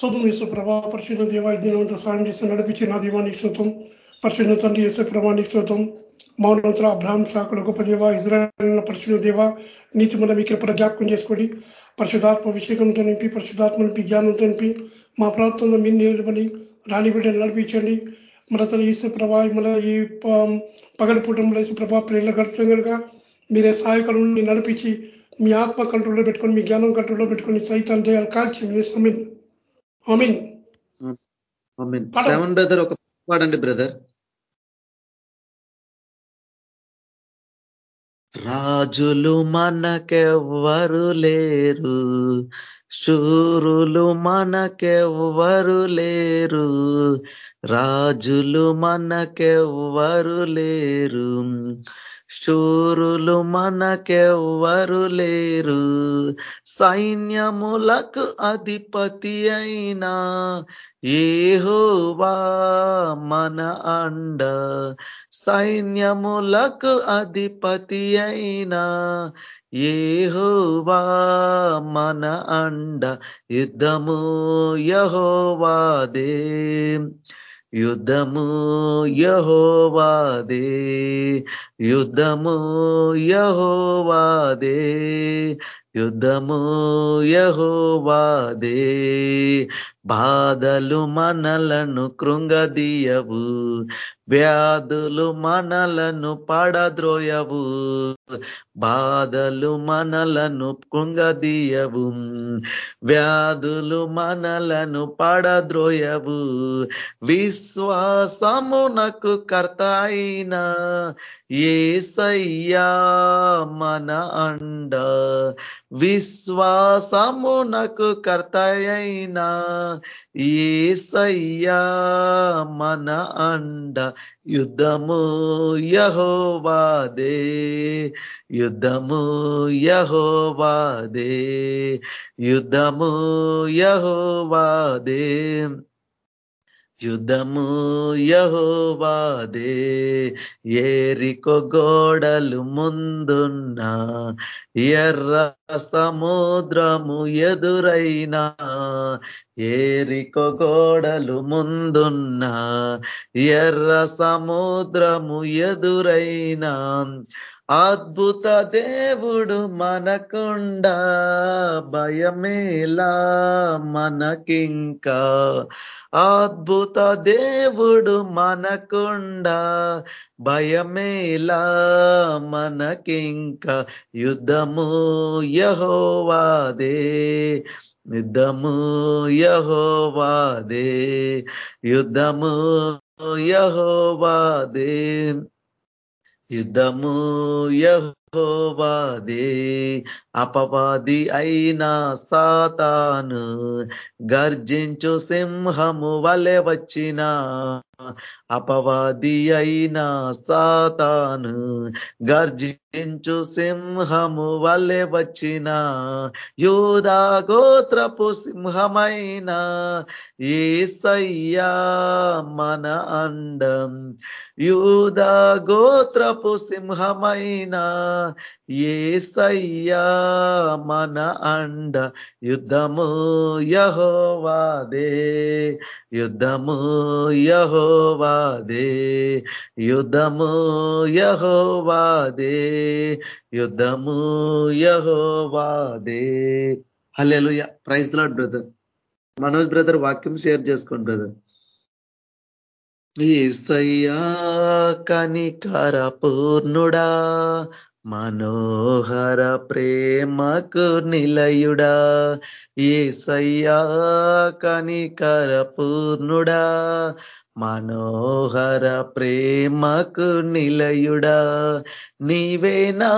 స్తోత్రం చేసే ప్రభా పరిశుద్ధ దేవా దినవంత సాయం చేసి నడిపించి నా దీవానికి స్తోత్రం. పరిశుద్ధ తండ్రి యేసు ప్రభానికి స్తోత్రం. మౌనంతర అబ్రాహ్మ శాఖల గొప్ప దేవ ఇజ్రాయల్ పరిశుద్ధ దేవ నీతి మన మీ కృపణ జ్ఞాపకం చేసుకోండి పరిశుధాత్మ అభిషేకంతో నింపి పరిశుధాత్మ నింపి జ్ఞానంతో నింపి మా ప్రాంతంలో మీరు నిలబడి రాణి బిడ్డలు నడిపించండి. మన తన ఈసే ప్రభా మన ఈ పగడి పుట్టంలో వేసే ప్రభా ప్రేరణ గడుపుతుండగా మీరే సహాయకులను నడిపించి మీ ఆత్మ కంట్రోల్లో పెట్టుకొని మీ జ్ఞానం కంట్రోల్లో పెట్టుకొని సైతాన్ని చేయాలి కాల్చి సమయం సెవెన్ బ్రదర్ ఒక పాడండి బ్రదర్ రాజులు మనకెవ్వరు లేరు శూరులు మనకెవ్వరు లేరు రాజులు మనకెవ్వరు లేరు. శూరులు మనకెవ్వరు లేరు. సైన్యములకు అధిపతి అయినా ఏహోవా మన అండ. సైన్యములకు అధిపతి అయినా ఏహోవా మన అండ. యుద్ధము యహోవాదే. యుద్ధము యహోవాదే యుద్ధము యహోవాదే యుద్ధము యహోవాదే. బాధలు మనలను కృంగదీయవు వ్యాధులు మనలను పడద్రోయవు బాధలు మనలను కుంగదీయవు వ్యాధులు మనలను పడద్రోయవు. విశ్వాసమునకు కర్త అయిన ఏసయ్యా మన అండ విశ్వాసమునకు కర్త అయినా ఏసయ్యా మన అండ. యుద్ధము యహోవాదే యుద్ధము యహోవాదే యుద్ధము యహోవాదే. యుద్ధము యహోవాదే ఏరికో గోడలు ముందున్న ఎర్ర సముద్రము ఎదురైనా ఏరికో గోడలు ముందున్న ఎర్ర సముద్రము ఎదురైనా అద్భుత దేవుడు మనకుండా భయమేలా మనకింకా. అద్భుత దేవుడు మనకుండా భయమేలా మనకింకా. యుద్ధము యహోవాదే యుద్ధము యహోవాదే యుద్ధము యహోవాదే. యుద్ధము యహోవాదే అపవాది అయినా సాతాను గర్జించు సింహము వలె వచ్చిన అపవాది అయినా సాతాను గర్జించు సింహము వల్లే వచ్చిన యూదా గోత్రపు సింహమైన సయ్యా మన అండం. యూదా గోత్రపు సింహమైన ఏసయ్యా మన అండ. యుద్ధము యహోవాదే యుద్ధము యహోవాదే యుద్ధము యహోవాదే. యుద్ధము యహోవాదే hallelujah. Praise lord brother Manoj brother వాక్యం షేర్ చేసుకోండి బ్రదర్ ఈసయ్యా కనికర పూర్ణుడా మనోహర ప్రేమకు నిలయుడా. ఏసయ్యా కనికర పూర్ణుడా మనోహర ప్రేమకు నిలయుడా నీవేనా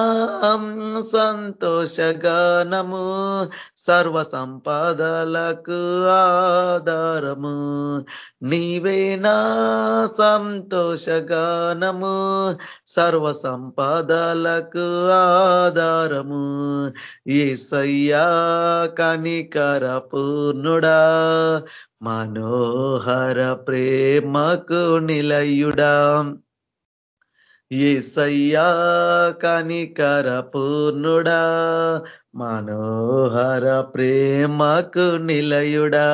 సంతోషగానము సర్వ సంపదలకు ఆధారము. నీవేనా సంతోషగానము. సర్వ సంపదలకు ఆధారము. ఏసయ్యా కనికర పూర్ణుడా మనోహర ప్రేమకు నిలయుడా. ఏసయ్యా కనికర పూర్ణుడా మనోహర ప్రేమకు నిలయుడా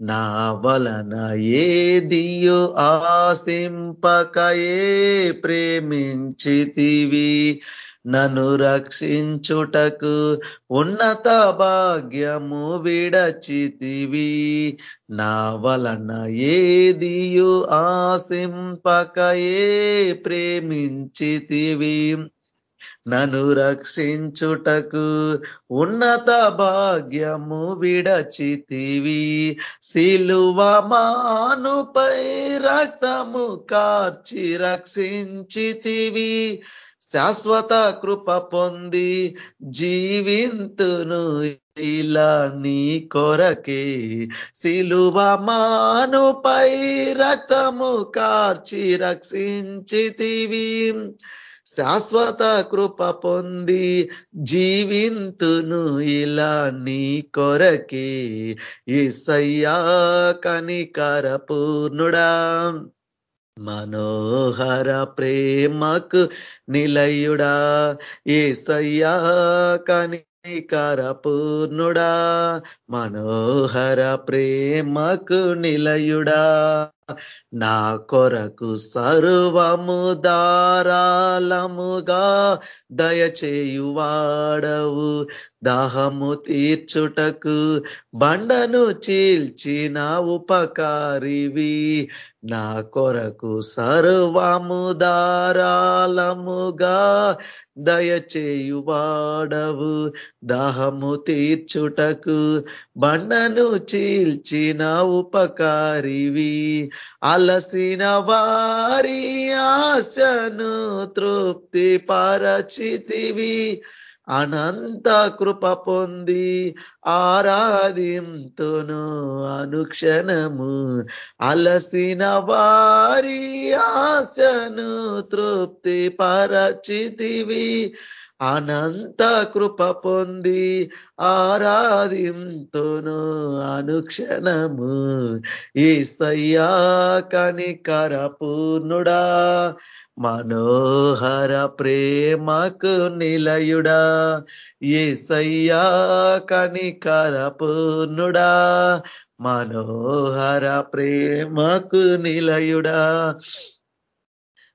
నా వలన ఏదియు ఆసింపకయే ప్రేమించితివి. నన్ను రక్షించుటకు ఉన్నత భాగ్యము విడచితివి. నా వలన ఏదియు ఆశింపకయే ప్రేమించితివి. నన్ను రక్షించుటకు ఉన్నత భాగ్యము విడచితివి. సిలువ మానుపై రక్తము కార్చి రక్షించితివి. శాశ్వత కృప పొంది జీవింతును ఇలా నీ కొరకే. సిలువ మానుపై రక్తము కార్చి రక్షించితివి. శాశ్వత కృప పొంది జీవింతును ఇలా నీ కొరకే. ఈసయ్యా కనికర పూర్ణుడా. మనోహర ప్రేమకు నిలయుడా ఏసయ్యా కనికర పూర్ణుడా మనోహర ప్రేమకు నిలయుడా. నా కొరకు సర్వము దారాలముగా దయచేయువాడవు. దాహము తీర్చుటకు బండను చీల్చిన ఉపకారివి. నా కొరకు సర్వము దారాలముగా దయచేయువాడవు. దాహము తీర్చుటకు బండను చీల్చిన ఉపకారివి. అలసిన వారి ఆశను తృప్తి పరచితివి. అనంత కృప పొంది ఆరాధింతును అనుక్షణము. అలసిన వారి ఆశను తృప్తి పరచితివి. అనంత కృప పొంది ఆరాధింతును అనుక్షణము. ఈసయ్యా కనికర పూర్ణుడా మనోహర ప్రేమకు నిలయుడా. ఏసయ్యా కనికర పూర్ణుడా మనోహర ప్రేమకు నిలయుడా.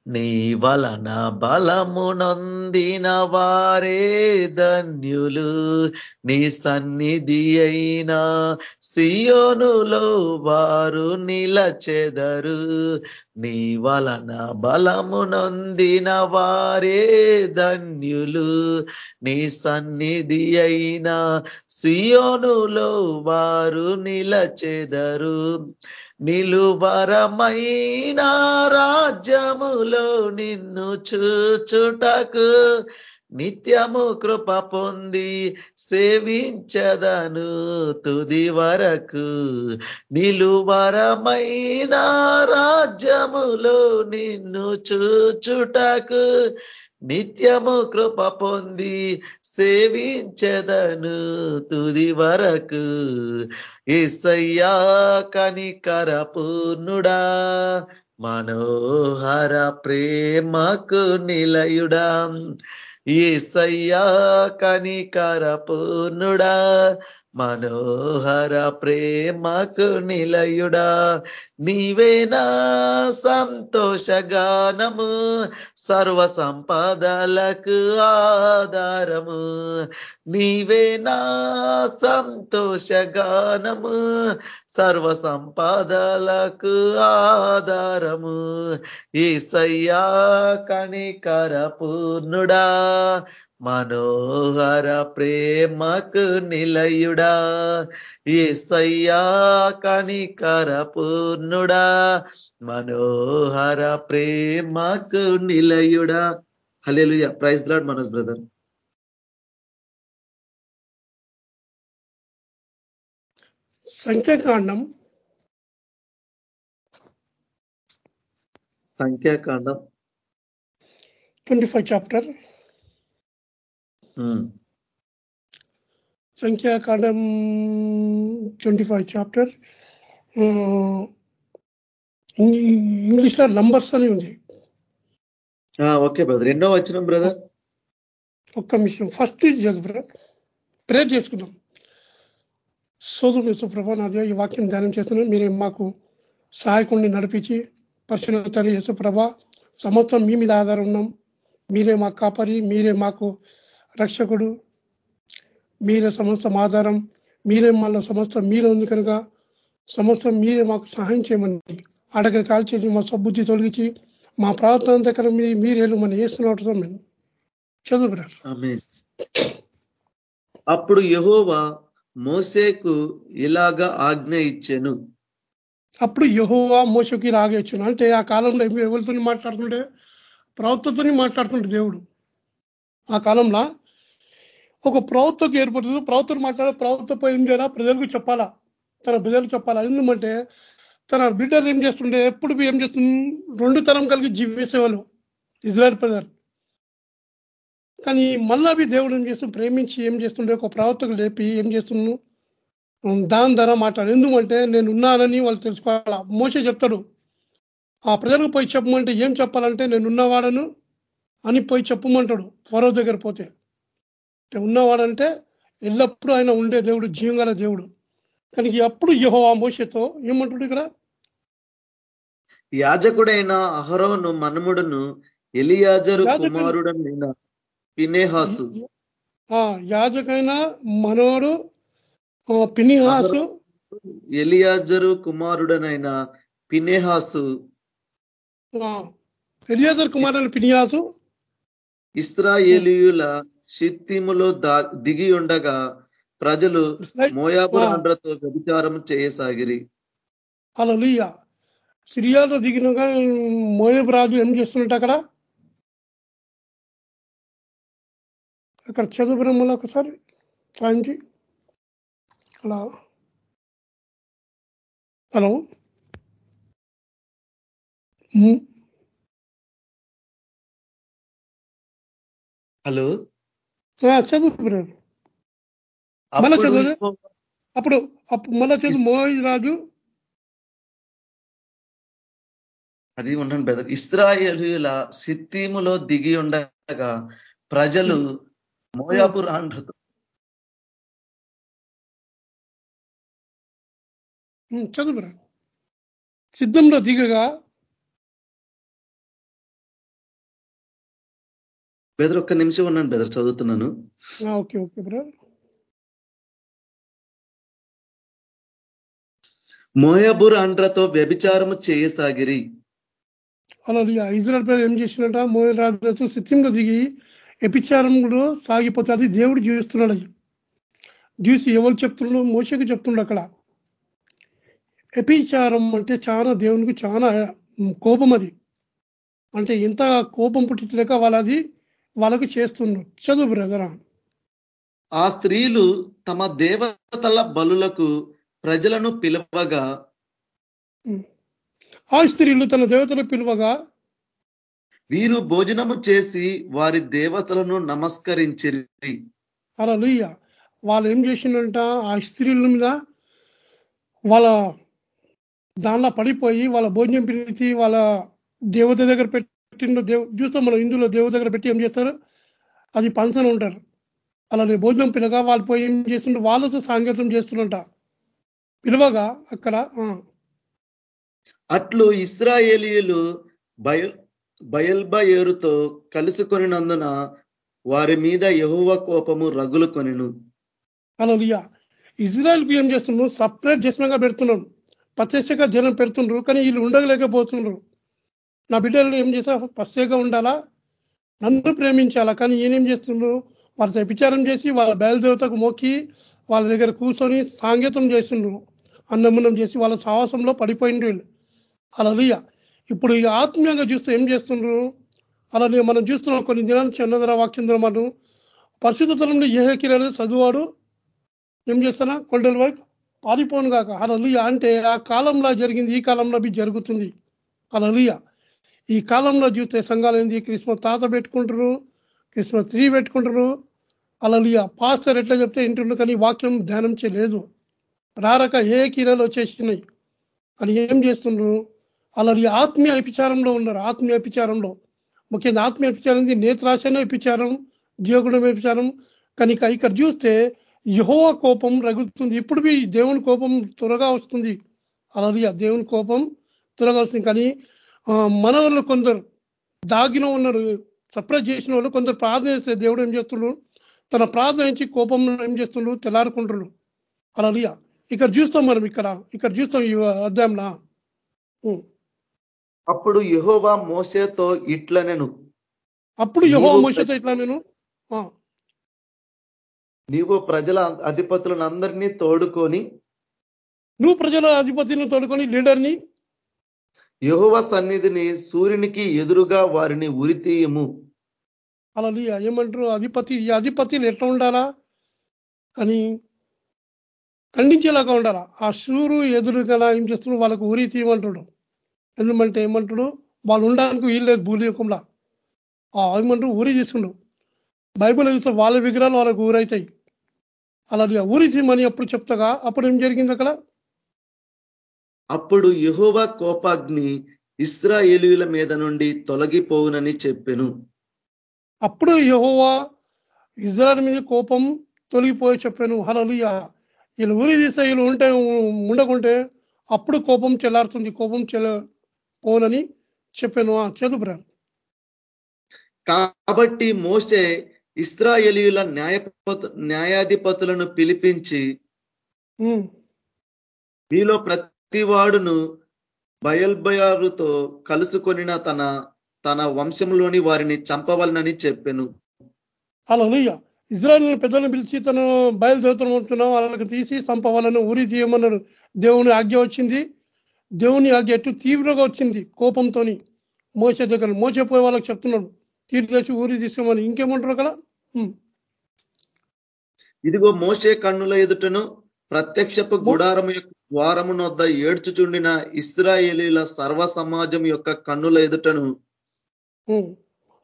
నీ వలన బలము నొందిన వారే ధన్యులు. నీ సన్నిధి అయినా సియోనులో వారు నిలచెదరు. నీ వలన బలము నొందిన వారే ధన్యులు. నీ సన్నిధి అయినా సియోనులో వారు నిలచెదరు. నిలువరమైన రాజ్యములో నిన్ను చూచుటకు నిత్యము కృప పొంది సేవించదను తుది వరకు. నిలువరమైన రాజ్యములో నిన్ను చూచుటకు నిత్యము కృప పొంది సేవించదను తుది వరకు. ఇసయ్యా కనికర పూర్ణుడా మనోహర ప్రేమకు నిలయుడా. ఏసయ్యా కనికర పూర్ణుడా మనోహర ప్రేమకు నిలయుడా. నీవేనా సంతోషగానము సర్వ సంపదలకు ఆధారము. నీవేనా సంతోషగానము సర్వ సంపదలకు ఆధారము. ఈసయ్యా కణికర పూర్ణుడా మనోహర ప్రేమకు నిలయుడా. ఏసయ్యా కణికర పూర్ణుడా మనోహర ప్రేమకు నిలయుడా. Hallelujah praise lord Manoj brother. సంఖ్యాకాండం. సంఖ్యాకాండం. Twenty five chapter. సంఖ్యాకాండం ట్వంటీ ఫైవ్ చాప్టర్. ఇంగ్లీష్లో నంబర్స్ అని ఉంది. Okay brother. ఎన్నో వచ్చిన బ్రదర్? ఒక్క నిమిషం. ఫస్ట్ చదువు బ్రదర్. ప్రేర్ చేసుకుందాం. సోదరు యేసుప్రభ నాది ఈ వాక్యం ధ్యానం చేస్తున్నాను మీరే మాకు సహాయకుడిని నడిపించి పరిశుభ్ర తల్లి యేసుప్రభ సమస్తం మీ మీద ఆధారం ఉన్నాం. మీరే మాకు కాపరి మీరే మాకు రక్షకుడు. మీరే సమస్తం ఆధారం. మీరే మళ్ళీ సమస్తం మీరే ఉంది కనుక సమస్తం మీరే మాకు సహాయం చేయమని అడగ కాల్చేసి మా సబ్బుద్ధి తొలగించి మా ప్రార్థన దగ్గర మీ మీరేళ్ళు మనం వేస్తున్నట్టు మేము చదువు. అప్పుడు యెహోవా మోసేకు ఇలాగా ఆజ్ఞ ఇచ్చెను. అప్పుడు యహోవా మోసకి లాగేచ్చును అంటే ఆ కాలంలో ఎవరితో మాట్లాడుతుంటే ప్రవక్తతో మాట్లాడుతుంటే దేవుడు. ఆ కాలంలో ఒక ప్రవక్తకు ఏర్పడుతుంది. ప్రవక్తను మాట్లాడే ప్రవక్తపై ఏం చేయాలా ప్రజలకు చెప్పాలా? తన ప్రజలకు చెప్పాలా? ఎందుకంటే తన బిడ్డలు ఏం చేస్తుండే? ఎప్పుడు ఏం చేస్తుంది? రెండు తరం కలిగి జీవించేవాళ్ళు. ఇజ్రాయల్ ప్రజలు. కానీ మళ్ళా అవి దేవుడు ఏం చేస్తుంది ప్రేమించి ఏం చేస్తుండే? ఒక ప్రవర్తకు లేపి ఏం చేస్తున్నాను దాని ధర మాట్లాడు. ఎందుకంటే నేను ఉన్నానని వాళ్ళు తెలుసుకోవాలా? మోసే చెప్తాడు ఆ ప్రజలకు పోయి చెప్పమంటే ఏం చెప్పాలంటే నేను ఉన్నవాడను అని పోయి చెప్పమంటాడు ఫరో దగ్గర పోతే. ఉన్నవాడంటే ఎల్లప్పుడూ ఆయన ఉండే దేవుడు జీవంగల దేవుడు. కానీ అప్పుడు యహో ఆ మోసతో ఏమంటాడు ఇక్కడ? యాజకుడైన అహరోను మనుముడును ఎలియాజరు కుమారుడనైన పినేహాసు యాజకైన మనోడు పినిహాసు ఎలియాజరు కుమారుడనైన పినేహాసు ఎలియాజర్ కుమారుడు పినిహాసు ఇస్రాయేలీయుల షిత్తిములో దా- దిగి ఉండగా ప్రజలు. రాండ్రతో వ్యభిచారం చేయసాగిరి. అలా సిరియాలో దిగినగా మోయబ్ రాజు ఏం చేస్తున్నట్టు అక్కడ? అక్కడ చదువు బ్రహ్మలో ఒకసారి సాయంకి అలా హలో. హలో. చదువు బ్రదర్ మళ్ళా? యెహోవా- అప్పుడు మళ్ళా చదువు మోయ్ రాజు అది ఉండండి బ్రదర్. ఇస్రాయేలీయుల సిత్తిములో దిగి ఉండగా ప్రజలు మోయాబు రాండ్రతో చదువు సిద్ధంలో దిగగా బెదర్ ఒక్క నిమిషం ఉన్నాను బెదర్ చదువుతున్నాను. Okay okay brother. మోయాబు రాండ్రతో వ్యభిచారము చేయసాగిరి. అలా ఇజ్రాయల్ ప్రజలు ఏం చేసినట్ట మోయల్ రాజు సిత్యంలో దిగి ఎపిచారంలో సాగిపోతే అది దేవుడు జీవిస్తున్నాడు అది చూసి ఎవరు చెప్తున్నాడు? మోసకి చెప్తుండ అక్కడ. ఎపిచారం అంటే చాలా దేవునికి చాలా కోపం అది. అంటే ఎంత కోపం పుట్టించలేక వాళ్ళది వాళ్ళకి చేస్తున్నారు చదువు బ్రదరా. ఆ స్త్రీలు తమ దేవతల బలులకు ప్రజలను పిలవగా ఆ స్త్రీలు తన దేవతలు పిలువగా వీరు భోజనము చేసి వారి దేవతలను నమస్కరించిరి. అలా లుయ్య వాళ్ళు ఏం చేసిండంట ఆ స్త్రీల మీద వాళ్ళ దానిలో పడిపోయి వాళ్ళ భోజనం పిలిచి వాళ్ళ దేవత దగ్గర పెట్టిండు దేవ చూస్తాం మనం హిందువులో దేవత దగ్గర పెట్టి ఏం చేస్తారు? అది పంచన ఉంటారు. అలానే భోజనం పిలగా వాళ్ళు పోయి ఏం చేస్తుండ్రు? వాళ్ళతో సాంకేతం చేస్తుండంట పిలవగా అక్కడ అట్లు ఇస్రాయేలీయులు బయ బయల్బయేరుతో కలుసుకొనినందున వారి మీద యహోవ కోపము రగులు కొనెను అలా ఇజ్రాయల్కి ఏం చేస్తున్నాం సపరేట్ జస్మంగా పెడుతున్నాం ప్రత్యక్షంగా జనం పెడుతుండ్రు కానీ వీళ్ళు ఉండలేకపోతుండ్రు నా బిడ్డలు ఏం చేస్తా ప్రత్యేకంగా ఉండాలా? నన్ను ప్రేమించాలా? కానీ ఈయనేం చేస్తుండ్రు వాళ్ళతో విచారం చేసి వాళ్ళ బయలుదేవతకు మొక్కి వాళ్ళ దగ్గర కూర్చొని సాంగేతం చేస్తుండ్రు అన్నమున్నం చేసి వాళ్ళ సాహసంలో పడిపోయిండ్రు వీళ్ళు. ఇప్పుడు ఈ ఆత్మీయంగా చూస్తే ఏం చేస్తుండ్రు? అలానే మనం చూస్తున్నాం కొన్ని దినాలు చంద్ర వాక్యం మనం మనం పరిశుద్ధతలంలో ఏ కిరాడు చదువాడు ఏం చేస్తానా? కొండల వైపు పారిపోను కాక అలలియ అంటే ఆ కాలంలో జరిగింది ఈ కాలంలో అవి జరుగుతుంది. అలలియ ఈ కాలంలో చూస్తే సంఘాలు ఏంది? క్రిస్మస్ తాత పెట్టుకుంటారు క్రిస్మస్ త్రీ పెట్టుకుంటారు. అలలియ పాస్టర్ ఎట్లా చెప్తే ఇంటుండ్రు కానీ వాక్యం ధ్యానం చేయలేదు. రారక ఏ కీరలు వచ్చేసినాయి? అని ఏం చేస్తుండ్రు? అలా ఆత్మీయ అభిచారంలో ఉన్నారు. ఆత్మీయ అభిచారంలో ముఖ్యంగా ఆత్మీయ వ్యభిచారం నేత్రాశన వ్యభిచారం జీవగుణం వ్యభిచారం కనుక ఇక్కడ చూస్తే యహోవ కోపం రగులుతుంది. ఇప్పుడు దేవుని కోపం త్వరగా వస్తుంది. అలాది దేవుని కోపం త్వరగా వస్తుంది. కానీ మన వాళ్ళు కొందరు దాగిన ఉన్నారు. సప్రెస్ చేసిన వాళ్ళు కొందరు ప్రార్థన చేస్తే దేవుడు ఏం చేస్తుండ్రు తన ప్రార్థన నుంచి కోపం ఏం చేస్తుండ్రు తెల్లారుకుంటుండ్రు అలా ఇక్కడ చూస్తాం మనం ఇక్కడ ఇక్కడ చూస్తాం ఈ అధ్యాయంలో. అప్పుడు యహోవా మోసేతో ఇట్లా నేను అప్పుడు యహో మోసేతో ఇట్లా నేను నీవు ప్రజల అధిపతులను అందరినీ తోడుకొని నువ్వు ప్రజల అధిపతిని తోడుకొని లీడర్ని? యహోవ సన్నిధిని సూర్యునికి ఎదురుగా వారిని ఉరితీయము. అలా ఏమంటారు? అధిపతి ఈ అధిపతిని ఎట్లా ఉండాలా? అని ఖండించేలాగా ఉండాలా? ఆ సూరు ఎదురుగా ఏం చేస్తున్నాడు? వాళ్ళకు ఊరి తీయమంటాడు. ఎందుకంటే ఏమంటాడు? వాళ్ళు ఉండడానికి వీలు లేదు భూలోకంలో. ఏమంటారు ఊరి తీసుకుండు. బైబుల్ చూస్తే వాళ్ళ విగ్రహాలు వాళ్ళకు ఊరైతాయి. అలాగే ఊరి తీయమని అప్పుడు చెప్తాగా. అప్పుడు ఏం జరిగింది అక్కడ? అప్పుడు యహోవా కోపాగ్ని ఇస్రాయేలీల మీద నుండి తొలగిపోవునని చెప్పెను. అప్పుడు యహోవా ఇజ్రాయల్ మీద కోపం తొలగిపోయి చెప్పాను. హలలియ వీళ్ళు ఊరి తీస్తే వీళ్ళు ఉంటే ఉండకుంటే అప్పుడు కోపం చెల్లారుతుంది కోపం చెల్ల పోనని చెప్పాను చదువు కాబట్టి మోసే ఇస్రాయేలీల న్యాయపత న్యాయాధిపతులను పిలిపించి మీలో ప్రతివాడును బయల్బయారుతో కలుసుకొనిన తన తన వంశంలోని వారిని చంపవలనని చెప్పాను. అలా ఇజ్రాయల్ పెద్దలను పిలిచి తను బయలుదేరుతున్నాం వాళ్ళకి తీసి చంపవాలని ఊరి తీయమన్నాడు దేవుని ఆజ్ఞ వచ్చింది. దేవుని ఆజ్ఞ ఎటు తీవ్రంగా వచ్చింది కోపంతో మోస దగ్గర. మోసపోయే వాళ్ళకి చెప్తున్నాడు తీరు చేసి ఊరి తీసుకోమని. ఇంకేమంటారు అక్కడ ఇదిగో మోసే కన్నుల ఎదుటను ప్రత్యక్షపు గుడారము యొక్క ద్వారము నొద్ద ఏడ్చుచుండిన ఇస్రాయేలీల సర్వ సమాజం యొక్క కన్నుల ఎదుటను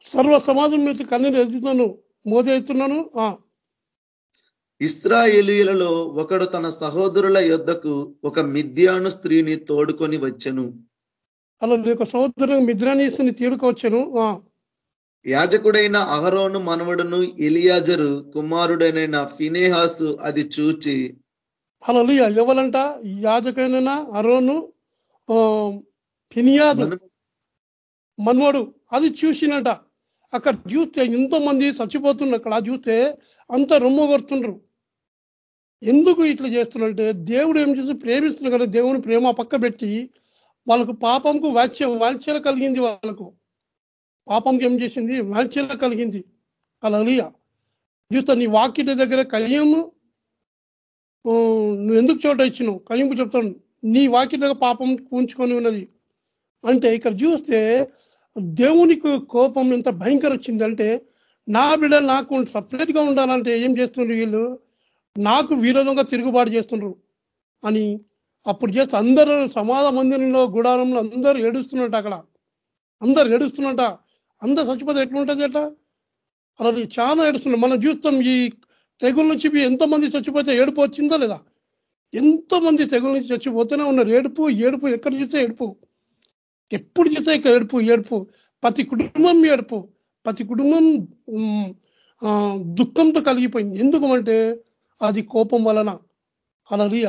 సర్వ సమాజం మీద కన్నులు ఎదుగుతాను మోదెత్తున్నాను ఇస్రాయేలీలలో ఒకడు తన సహోదరుల యొద్దకు ఒక మిథ్యాను స్త్రీని తోడుకొని వచ్చను. అలా ఒక సహోదరు మిద్రానీసుని తీడుకొచ్చాను యాజకుడైన అహరోను మనవడును ఎలియాజరు కుమారుడైన ఫినేహాసు అది చూచి అలా ఎవరంట? యాజకైన అరోను ఫినియాదు మనవడు అది చూసినట. అక్కడ చూస్తే ఎంతో మంది చచ్చిపోతున్నారు అక్కడ చూస్తే అంత రొమ్ము కొడుతుండ్రు. ఎందుకు ఇట్లా చేస్తున్నారంటే దేవుడు ఏం చేసి ప్రేమిస్తున్నారు కదా దేవుని ప్రేమ పక్క పెట్టి వాళ్ళకు పాపంకు వాచ్య వాల్చల కలిగింది వాళ్ళకు. పాపంకి ఏం చేసింది? వాల్చల కలిగింది. అలా చూస్తా నీ వాక్య దగ్గర కయ్యము నువ్వు ఎందుకు చోట ఇచ్చినావు? కయ్యంపు చెప్తాను. నీ వాక్య దగ్గర పాపం కూంచుకొని ఉన్నది. అంటే ఇక్కడ చూస్తే దేవునికి కోపం ఎంత భయంకర వచ్చిందంటే నా బిడ్డ నాకు సపరేట్గా ఉండాలంటే ఏం చేస్తుండ్రు వీళ్ళు? నాకు విరోధంగా తిరుగుబాటు చేస్తుండ్రు అని అప్పుడు చేస్తే అందరూ సమాధ మందిరంలో గుడారంలో అందరూ ఏడుస్తున్నట్ట అక్కడ. అందరు ఏడుస్తున్నట్ట. అందరు చచ్చిపోతే ఎట్లుంటుంది అట్లా అది చాలా ఏడుస్తున్నారు. మనం చూస్తాం ఈ తెగుల నుంచి ఎంతమంది చచ్చిపోతే ఏడుపు వచ్చిందా లేదా? ఎంతమంది తెగుల నుంచి చచ్చిపోతూనే ఉన్నారు? ఏడుపు ఏడుపు ఎక్కడ చూస్తే ఏడుపు? ఎప్పుడు ఇక్కడ ఏడుపు ఏడుపు. ప్రతి కుటుంబం ఏడుపు. ప్రతి కుటుంబం దుఃఖంతో కలిగిపోయింది. ఎందుకు అంటే అది కోపం వలన. అలది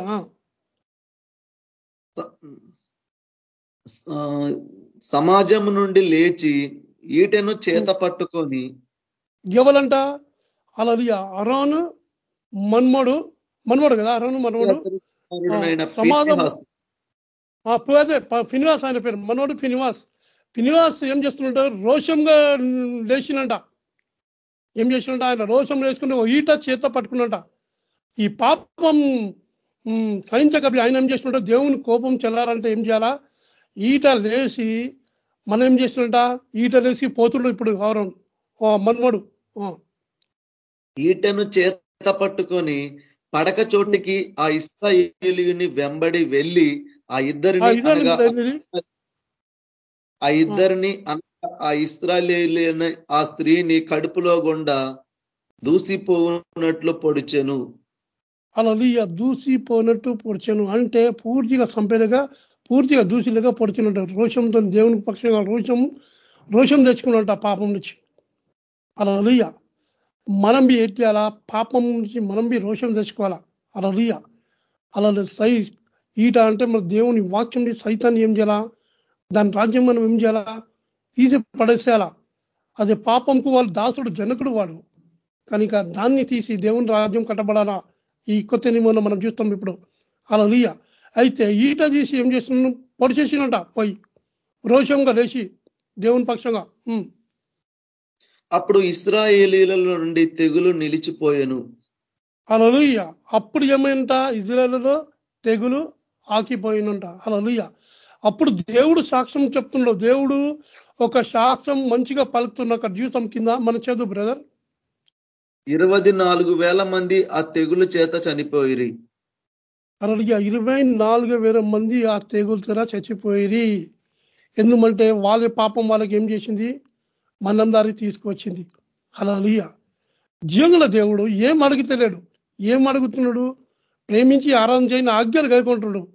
సమాజం నుండి లేచి ఈటెను చేత పట్టుకొని ఎవలంట? అలది అరాను మన్మడు. మన్మడు కదా అరాను మన్మడు. సమాజం ఆ అదే ఫినివాస్ ఆయన పేరు మనోడు ఫినివాస్ ఫినివాస్ ఏం చేస్తున్నట్టు రోషంగా లేచినంట ఏం చేసినట్ట ఆయన? రోషం వేసుకుంటే ఈట చేత పట్టుకున్నట. ఈ పాపం సహించక ఆయన ఏం చేసినట్ట దేవుని కోపం చెల్లారంటే ఏం చేయాలా? ఈట లేచి మనం ఏం చేసినట్ట ఈట లేచి పోతుడు ఇప్పుడు గౌరవం మన్మడు ఈటను చేత పట్టుకొని పడక చోటికి ఆ ఇస్రాయేలీని వెంబడి వెళ్ళి ఆ ఇద్దరిని ఆ ఇద్దరిని ఆ ఇస్రాయలీ ఆ స్త్రీని కడుపులో గుండా దూసిపోనట్లు పొడిచెను. అలా దూసిపోనట్టు పొడిచాను. అంటే పూర్తిగా సంపేదగా పూర్తిగా దూసిలుగా పొడిచినట్టు రోషంతో దేవుని పక్షంగా రోషం రోషం తెచ్చుకున్నట పాపం నుంచి. అలా మనం బి చేయాలా పాపం నుంచి మనం బి రోషం తెచ్చుకోవాలా? అలా అలా సై ఈట అంటే మన దేవుని వాక్యం సైతాన్ని ఏం చేయాలా? దాని రాజ్యం మనం ఏం చేయాలా? తీసి పడేసేయాలా? అది పాపంకు వాళ్ళు దాసుడు జనకుడు వాడు. కనుక దాన్ని తీసి దేవుని రాజ్యం కట్టబడాలా? ఈ కొత్త నియమంలో మనం చూస్తాం ఇప్పుడు. అలా అయితే ఈట తీసి ఏం చేస్తున్నాను పొడి చేసినట పోయి. రోషంగా లేచి దేవుని పక్షంగా. అప్పుడు ఇస్రాయేలీలలో నుండి తెగులు నిలిచిపోయాను. అలలుయ్య అప్పుడు ఏమైంట ఇజ్రాయల్లో తెగులు ఆకిపోయినంట. అలలుయ్య అప్పుడు దేవుడు సాక్ష్యం చెప్తుండవు దేవుడు ఒక సాక్ష్యం మంచిగా పలుకుతున్న ఒక జీవితం కింద మన చదువు బ్రదర్. ఇరవై నాలుగు వేల మంది ఆ తెగులు చేత చనిపోయిరి. అలలుగా ఇరవై నాలుగు వేల మంది ఆ తెగులు తెర చచ్చిపోయిరి. ఎందుకంటే వాళ్ళ పాపం వాళ్ళకి ఏం చేసింది? మన్నం దారి తీసుకొచ్చింది అలలియ జీవంగల దేవుడు ఏం అడుగుతలేడు? ఏం అడుగుతున్నాడు? ప్రేమించి ఆరాధన చేయని ఆజ్ఞలు కైకుంటున్నాడు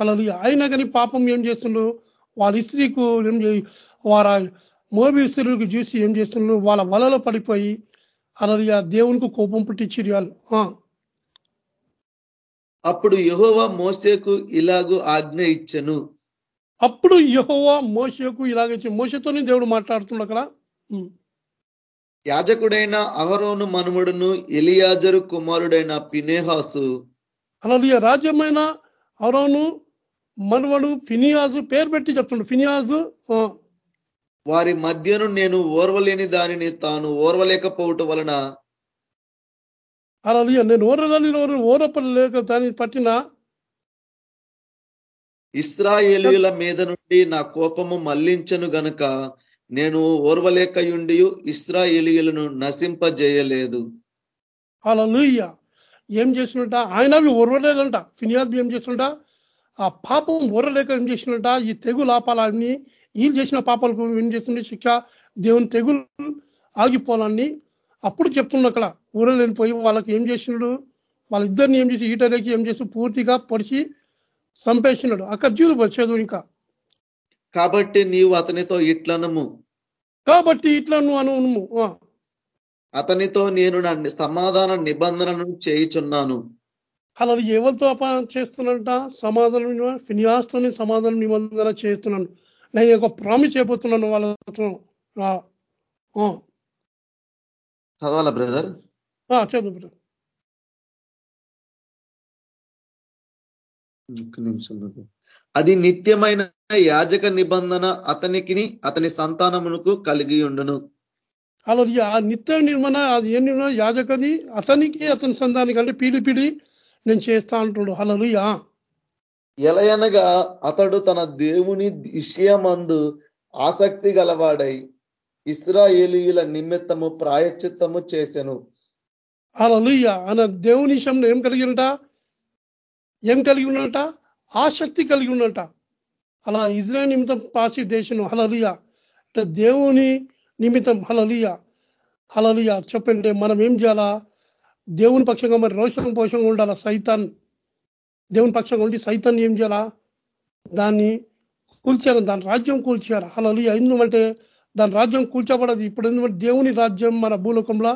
అలలియ అయినా కానీ పాపం ఏం చేస్తుండ్రు వాళ్ళ స్త్రీకు ఏం వార మోబి స్త్రీలకు చూసి ఏం చేస్తుండ్రు వాళ్ళ వలలో పడిపోయి అలలియ దేవునికి కోపం పుట్టించి వాళ్ళు. అప్పుడు యహోవా మోసేకు ఇలాగూ ఆజ్ఞ ఇచ్చను. అప్పుడు యహోవా మోసకు ఇలాగ మోసతోనే దేవుడు మాట్లాడుతుండ అక్కడ. యాజకుడైన అహరోను మనుముడును ఎలియాజరు కుమారుడైన పినేహాసు అలాగే రాజ్యమైన అహరోను మనవడు ఫినియాజు పేరు పెట్టి చెప్తుండు. ఫినియాజు వారి మధ్యను నేను ఓర్వలేని దానిని తాను ఓర్వలేకపోవటం వలన అలాగే నేను ఓరదాని ఓరపలేక దాన్ని పట్టిన ఇస్రాయేలీల మీద నుండి నా కోపము మళ్ళించను గనక నేను ఓర్వలేకయుండి ఇస్రాయేలీలను నశింపజేయలేదు. అలా ఏం చేసినట్ట? ఆయన అవి ఓర్వలేదంట ఫినియాద్ ఏం చేసినట ఆ పాపం ఓర్వలేక ఏం చేసినట్ట? ఈ తెగులు ఆపాలని వీళ్ళు చేసిన పాపాలకు ఏం చేస్తుండే శిక్ష? దేవుని తెగులు ఆగిపోవాలని అప్పుడు చెప్తున్నా అక్కడ. ఊరలేని పోయి వాళ్ళకి ఏం చేసినాడు? వాళ్ళిద్దరిని ఏం చేసి ఈటలేకి ఏం చేసి పూర్తిగా పొడిచి సంపేసినాడు అక్కడ జీవులు వచ్చేదు ఇంకా. కాబట్టి నీవు అతనితో ఇట్లనము. కాబట్టి ఇట్లా నువ్వు అనుము అతనితో నేను నా సమాధాన నిబంధనను చేయుచున్నాను. అలా ఎవరితో చేస్తున్నట సమాధానం ఫినియాస్తోని సమాధానం నిబంధన చేస్తున్నాను నేను ఒక ప్రామిస్ చేయబోతున్నాను వాళ్ళతో. చదవాలా బ్రదర్? చదువు బ్రదర్. అది నిత్యమైన యాజక నిబంధన అతనికి అతని సంతానమునకు కలిగి ఉండును. అలా ఆ నిత్య నిర్మాణ అది ఏం యాజకది అతనికి అతని సంతానికి అంటే పీడి పీడి నేను చేస్తా అంటుడు. అలలుయా ఎలయనగా అతడు తన దేవుని విషయమందు ఆసక్తి గలవాడై ఇస్రాయేలీయుల నిమిత్తము ప్రాయచిత్తము చేసెను. అలలుయ్య ఆయన దేవుని విషయంలో ఏం కలిగి ఉంటా ఏం కలిగి ఉన్నట ఆసక్తి కలిగి ఉన్నట అలా ఇజ్రాయల్ నిమిత్తం పాసి దేశం హలలియ దేవుని నిమిత్తం హలలియ హలలియ చెప్పండి మనం ఏం చేయాలా? దేవుని పక్షంగా మరి రోషం పోషంగా ఉండాలా సైతాన్? దేవుని పక్షంగా ఉండి సైతాన్ని ఏం చేయాలా? దాన్ని కూల్చేయాలి దాని రాజ్యం కూల్చేయాలి? హలలియ ఎందుకంటే దాని రాజ్యం కూల్చబడదు. ఇప్పుడు ఎందుకంటే దేవుని రాజ్యం మన భూలోకంలో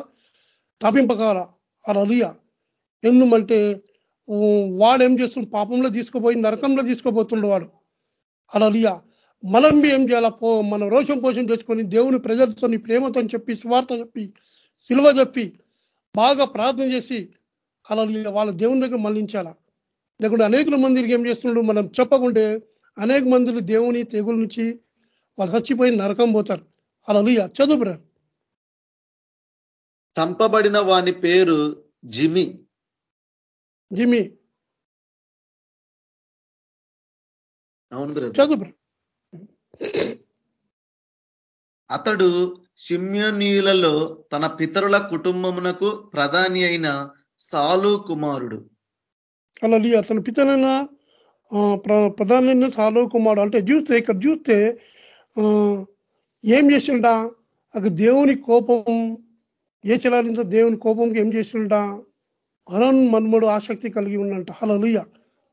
తపింపకాల హలలియ ఎందుకంటే వాడు ఏం చేస్తుండు? పాపంలో తీసుకుపోయి నరకంలో తీసుకుపోతుండే వాడు. అలలియ మనం ఏం చేయాలా? పో మనం రోషం పోషం తెచ్చుకొని దేవుని ప్రజలతో ప్రేమతో చెప్పి స్వార్థ చెప్పి సిల్వ చెప్పి బాగా ప్రార్థన చేసి అలా వాళ్ళ దేవుని దగ్గర మళ్ళించాలా? లేకుంటే అనేక మందికి ఏం చేస్తున్నాడు? మనం చెప్పకుంటే అనేక మందిని దేవుని తెగుల నుంచి వాళ్ళు చచ్చిపోయి నరకం పోతారు. అలా చదువు బ్రదర్. చంపబడిన వాని పేరు జిమి. జిమి. అవును అతడు షిమ్యోనీయులలో తన పితరుల కుటుంబమునకు ప్రధాని అయిన సాలు కుమారుడు. అలా అతని పితరైన ప్రధానమైన సాలు కుమారుడు. అంటే చూస్తే ఇక్కడ చూస్తే ఏం చేసిండ? అక్కడ దేవుని కోపం ఏ చలాలించో దేవుని కోపంకి ఏం చేసిండ? అరణ్ మన్ముడు ఆసక్తి కలిగి ఉండంట. హలలుయ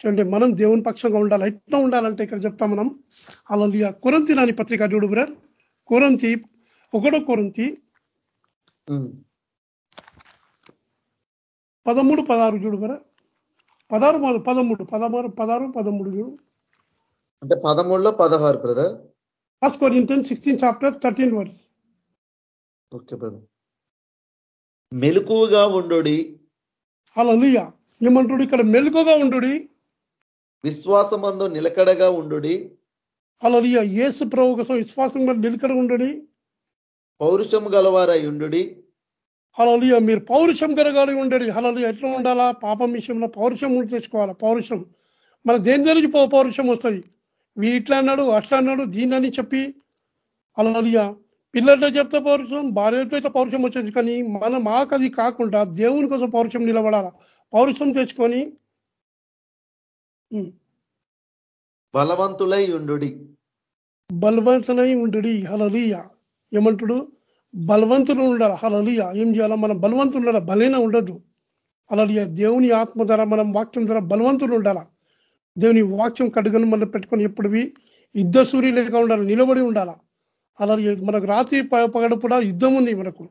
అంటే మనం దేవుని పక్షంగా ఉండాలి? ఎట్లా ఉండాలంటే ఇక్కడ చెప్తాం మనం. అలలియ కొరంతి రాని పత్రిక చూడు బ్రర్ కొరంతి ఒకటో కొరంతి. పదమూడు పదహారు చూడు కదా పదహారు పదమూడు. పదహారు పదహారు పదమూడు చూడు. అంటే పదమూడులో పదహారు brother. First Corinthian sixteen chapter thirteen verse okay brother. మెలకువగా ఉండుడి. అలా ఏమంటుడు ఇక్కడ? మెలుగుగా ఉండుడి. విశ్వాసమందు నిలకడగా ఉండుడి. అలా యేసు ప్రభు కోసం విశ్వాసం మీద నిలకడ ఉండుడి. పౌరుషము గలవారై ఉండుడి. అలా మీరు పౌరుషం కలగాలి ఉండడి. అలా ఎట్లా ఉండాలా? పాపం విషయంలో పౌరుషం తెచ్చుకోవాలా. పౌరుషం. మన దేని గురించి పౌ- పౌరుషం వస్తుంది. వీ ఇట్లా అన్నాడు అట్లా అన్నాడు దీనని చెప్పి. అలా పిల్లలతో చెప్తే పౌరుషం భార్యతో ఇట్లా పౌరుషం వచ్చేది. కానీ మనం మాకు అది కాకుండా దేవుని కోసం పౌరుషం నిలబడాల? పౌరుషం తెచ్చుకొని బలవంతులై ఉండుడి. బలవంతులై ఉండుడి. హలలియ ఏమంటాడు? బలవంతులు ఉండాలి. హలలియ ఏం చేయాలా? మనం బలవంతులు ఉండాలి? బలైన ఉండదు అలలియ దేవుని ఆత్మ ద్వారా మనం వాక్యం ద్వారా బలవంతులు ఉండాలా? దేవుని వాక్యం కడుగను మనం పెట్టుకొని ఎప్పుడువి? యుద్ధ సూర్యులుగా ఉండాలి? నిలబడి ఉండాలా? అలాగే మనకు రాత్రి పగడు కూడా యుద్ధం ఉంది మనకు.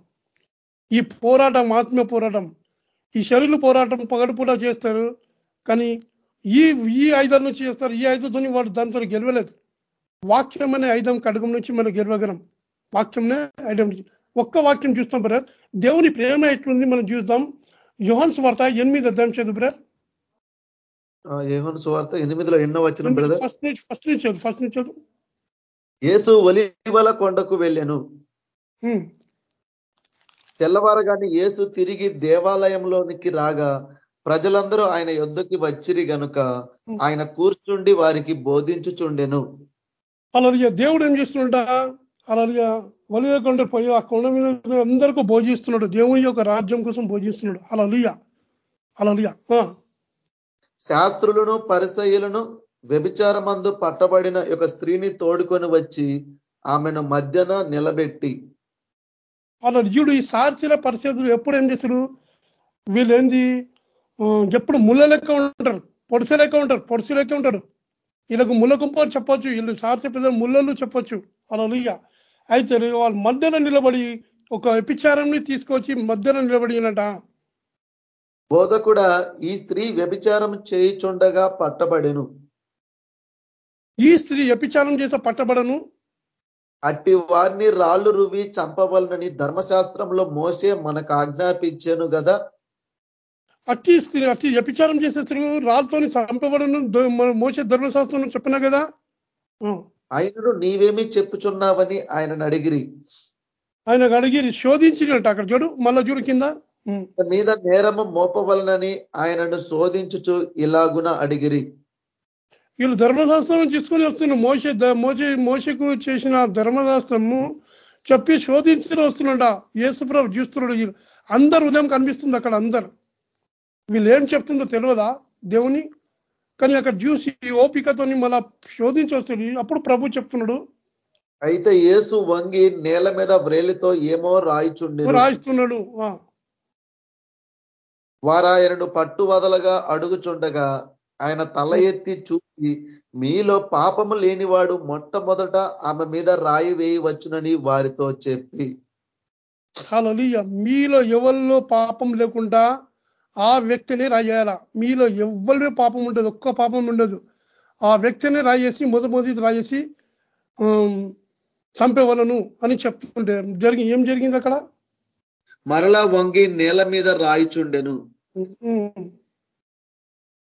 ఈ పోరాటం ఆత్మీయ పోరాటం. ఈ శరీర పోరాటం పగడు కూడా చేస్తారు. కానీ ఈ ఈ ఐదాల నుంచి చేస్తారు. ఈ ఐదుతో వాడు దాంతో గెలవలేదు. వాక్యం అనే ఐదం కడగం నుంచి మనం గెలవగలం. వాక్యంనే ఐదం నుంచి. ఒక్క వాక్యం చూస్తాం బ్రదర్. దేవుని ప్రేమ ఎట్లుంది మనం చూద్దాం. యోహాన్స్ వార్త ఎనిమిది అధ్యాయం చదువు బ్రదర్. యోహాను సువార్త ఎనిమిదిలో ఎన్నో వచ్చిన బ్రదర్? ఫస్ట్ నుంచి ఫస్ట్ నుంచి చదువు ఫస్ట్ నుంచి చదువు. యేసు ఒలివల కొండకు వెళ్ళాను. తెల్లవారగానే యేసు తిరిగి దేవాలయంలోనికి రాగా ప్రజలందరూ ఆయన యొద్దకి వచ్చిరి గనుక ఆయన కూర్చుండి వారికి బోధించుచుండెను. అలాగే దేవుడు ఏం చేస్తున్నాడ అలాగే వలియ కొండ పోయి ఆ కొండ మీద అందరికీ భోజిస్తున్నాడు దేవుని యొక్క రాజ్యం కోసం భోజిస్తున్నాడు అలలియ అలలియ శాస్త్రులను పరిసయులను వ్యభిచారమందు పట్టబడిన ఒక స్త్రీని తోడుకొని వచ్చి ఆమెను మధ్యన నిలబెట్టి. అలా ఈ సార్చిల పరిస్థితులు ఎప్పుడు ఏం చేస్తారు వీళ్ళు ఏంది ఆ, ఎప్పుడు ముళ్ళ లెక్క ఉంటారు పొడిసె లెక్క ఉంటారు పొడిసె లెక్క ఉంటాడు వీళ్ళకు ముళ్ళ చెప్పొచ్చు వీళ్ళు సార్చి పెద్ద ముళ్ళలు చెప్పొచ్చు అలా అయితే వాళ్ళు మధ్యలో నిలబడి ఒక వ్యభిచారంని తీసుకొచ్చి మధ్యలో నిలబడినట. బోధకుడా ఈ స్త్రీ వ్యభిచారం చేయుచుండగా పట్టబడెను. ఈ స్త్రీ వ్యభిచారం చేసే పట్టబడను? అట్టి వారిని రాళ్ళు రువి చంపవలనని ధర్మశాస్త్రంలో మోసే మనకు ఆజ్ఞాపించాను కదా అట్టి అట్టి వ్యభిచారం చేసే స్త్రీ రాళ్ళతోని చంపబడను మోసే ధర్మశాస్త్రం చెప్పినా కదా. ఆయనను నీవేమి చెప్పుచున్నావని ఆయనను అడిగిరి. ఆయన అడిగి శోధించినట్టు అక్కడ చూడు మళ్ళా చూడు కింద. మీద నేరము మోపవలనని ఆయనను శోధించుచు ఇలాగున అడిగిరి. వీళ్ళు ధర్మశాస్త్రం తీసుకొని వస్తున్నారు మోసే మోసే మోసకు చేసిన ధర్మశాస్త్రము చెప్పి శోధించుకుని వస్తున్నాడ యేసుప్రభు చూస్తున్నాడు అందరు ఉదయం కనిపిస్తుంది అక్కడ అందరు. వీళ్ళు ఏం చెప్తుందో తెలియదా దేవుని? కానీ అక్కడ చూసి ఈ ఓపికతోని మళ్ళా శోధించి వస్తుంది అప్పుడు ప్రభు చెప్తున్నాడు. అయితే యేసు వంగి నేల మీద వ్రేలితో ఏమో రాయిచుండెను. రాయిస్తున్నాడు. వారాయనను పట్టు వదలగా అడుగుచుండగా ఆయన తల ఎత్తి చూసి మీలో పాపము లేనివాడు మొట్టమొదట ఆమె మీద రాయి వేయవచ్చునని వారితో చెప్పి. మీలో ఎవరిలో పాపం లేకుండా ఆ వ్యక్తిని రాయాల. మీలో ఎవరిలో పాపం ఉండదు ఒక్క పాపం ఉండదు. ఆ వ్యక్తిని రాయేసి మొదటి మొదటి రాయేసి చంపేవలను అని చెప్తుంటే జరిగి ఏం జరిగింది అక్కడ? మరలా వంగి నేల మీద రాయిచుండెను.